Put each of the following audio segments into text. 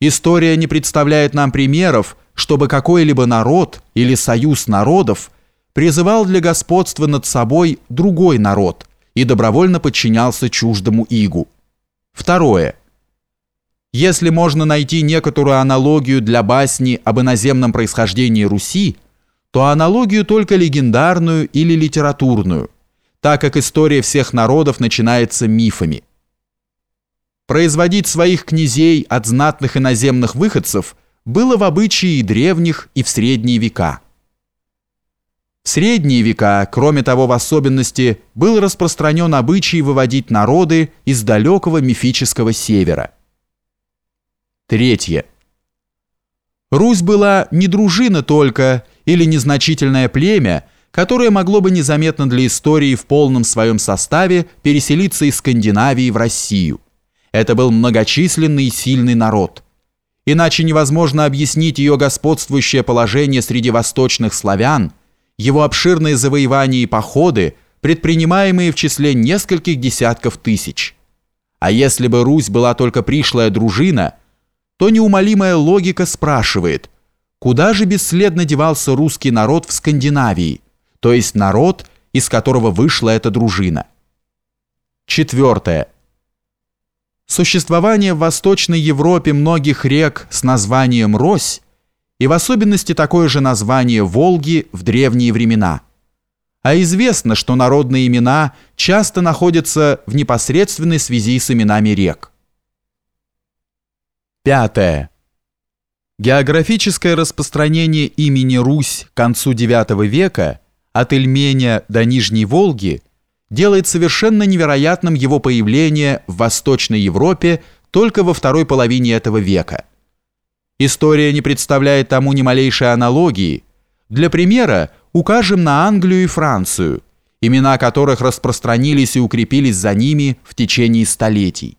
История не представляет нам примеров, чтобы какой-либо народ или союз народов призывал для господства над собой другой народ и добровольно подчинялся чуждому игу. Второе. Если можно найти некоторую аналогию для басни об иноземном происхождении Руси, то аналогию только легендарную или литературную, так как история всех народов начинается мифами. Производить своих князей от знатных иноземных выходцев было в обычае и древних, и в средние века. В средние века, кроме того, в особенности, был распространен обычай выводить народы из далекого мифического севера. Третье. Русь была не дружина только или незначительное племя, которое могло бы незаметно для истории в полном своем составе переселиться из Скандинавии в Россию. Это был многочисленный и сильный народ. Иначе невозможно объяснить ее господствующее положение среди восточных славян, его обширные завоевания и походы, предпринимаемые в числе нескольких десятков тысяч. А если бы Русь была только пришлая дружина, то неумолимая логика спрашивает, куда же бесследно девался русский народ в Скандинавии, то есть народ, из которого вышла эта дружина. Четвертое. Существование в Восточной Европе многих рек с названием Рось и в особенности такое же название Волги в древние времена. А известно, что народные имена часто находятся в непосредственной связи с именами рек. Пятое. Географическое распространение имени Русь к концу IX века от Ильменя до Нижней Волги – делает совершенно невероятным его появление в Восточной Европе только во второй половине этого века. История не представляет тому ни малейшей аналогии. Для примера укажем на Англию и Францию, имена которых распространились и укрепились за ними в течение столетий.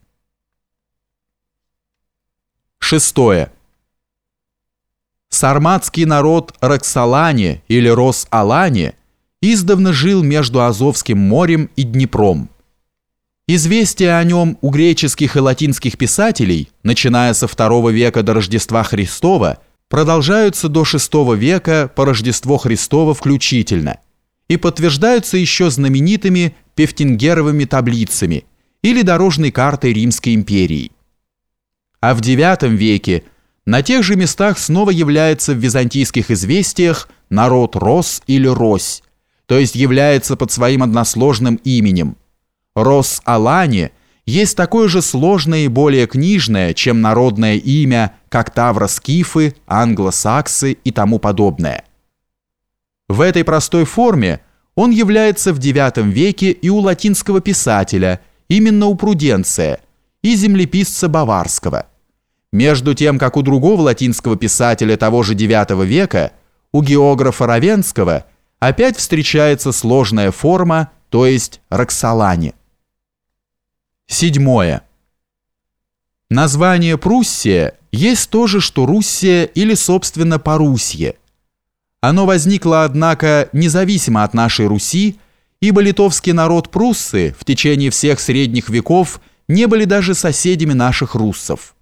Шестое. Сарматский народ Роксолане или Рос-Алане – издавна жил между Азовским морем и Днепром. Известия о нем у греческих и латинских писателей, начиная со II века до Рождества Христова, продолжаются до VI века по Рождество Христово включительно и подтверждаются еще знаменитыми Пефтингеровыми таблицами или дорожной картой Римской империи. А в IX веке на тех же местах снова является в византийских известиях народ Рос или Рось, то есть является под своим односложным именем. Рос-Алане есть такое же сложное и более книжное, чем народное имя, как Тавроскифы, англосаксы и тому подобное. В этой простой форме он является в IX веке и у латинского писателя, именно у Пруденция, и землеписца Баварского. Между тем, как у другого латинского писателя того же IX века, у географа Равенского – опять встречается сложная форма, то есть Роксолане. Седьмое. Название Пруссия есть то же, что Руссия или, собственно, Порусье. Оно возникло, однако, независимо от нашей Руси, ибо литовский народ Пруссы в течение всех средних веков не были даже соседями наших руссов.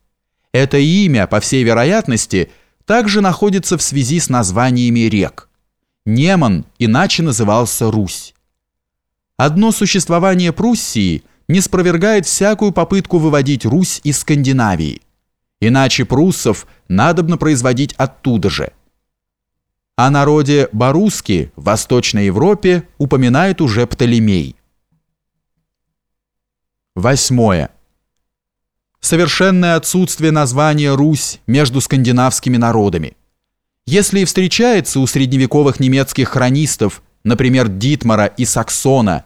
Это имя, по всей вероятности, также находится в связи с названиями рек. Неман иначе назывался Русь. Одно существование Пруссии не спровергает всякую попытку выводить Русь из Скандинавии. Иначе пруссов надобно производить оттуда же. О народе Баруски в Восточной Европе упоминает уже Птолемей. Восьмое. Совершенное отсутствие названия Русь между скандинавскими народами. Если и встречается у средневековых немецких хронистов, например, Дитмара и Саксона,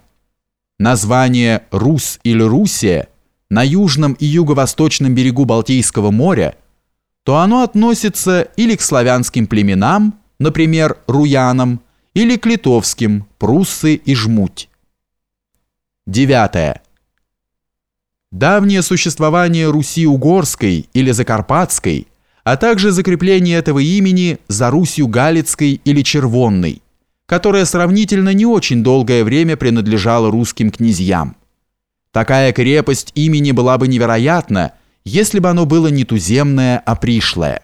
название «Рус» или «Русия» на южном и юго-восточном берегу Балтийского моря, то оно относится или к славянским племенам, например, руянам, или к литовским, пруссы и жмуть. Девятое. Давнее существование Руси Угорской или Закарпатской – а также закрепление этого имени за Русью Галицкой или Червонной, которая сравнительно не очень долгое время принадлежала русским князьям. Такая крепость имени была бы невероятна, если бы оно было не туземное, а пришлое.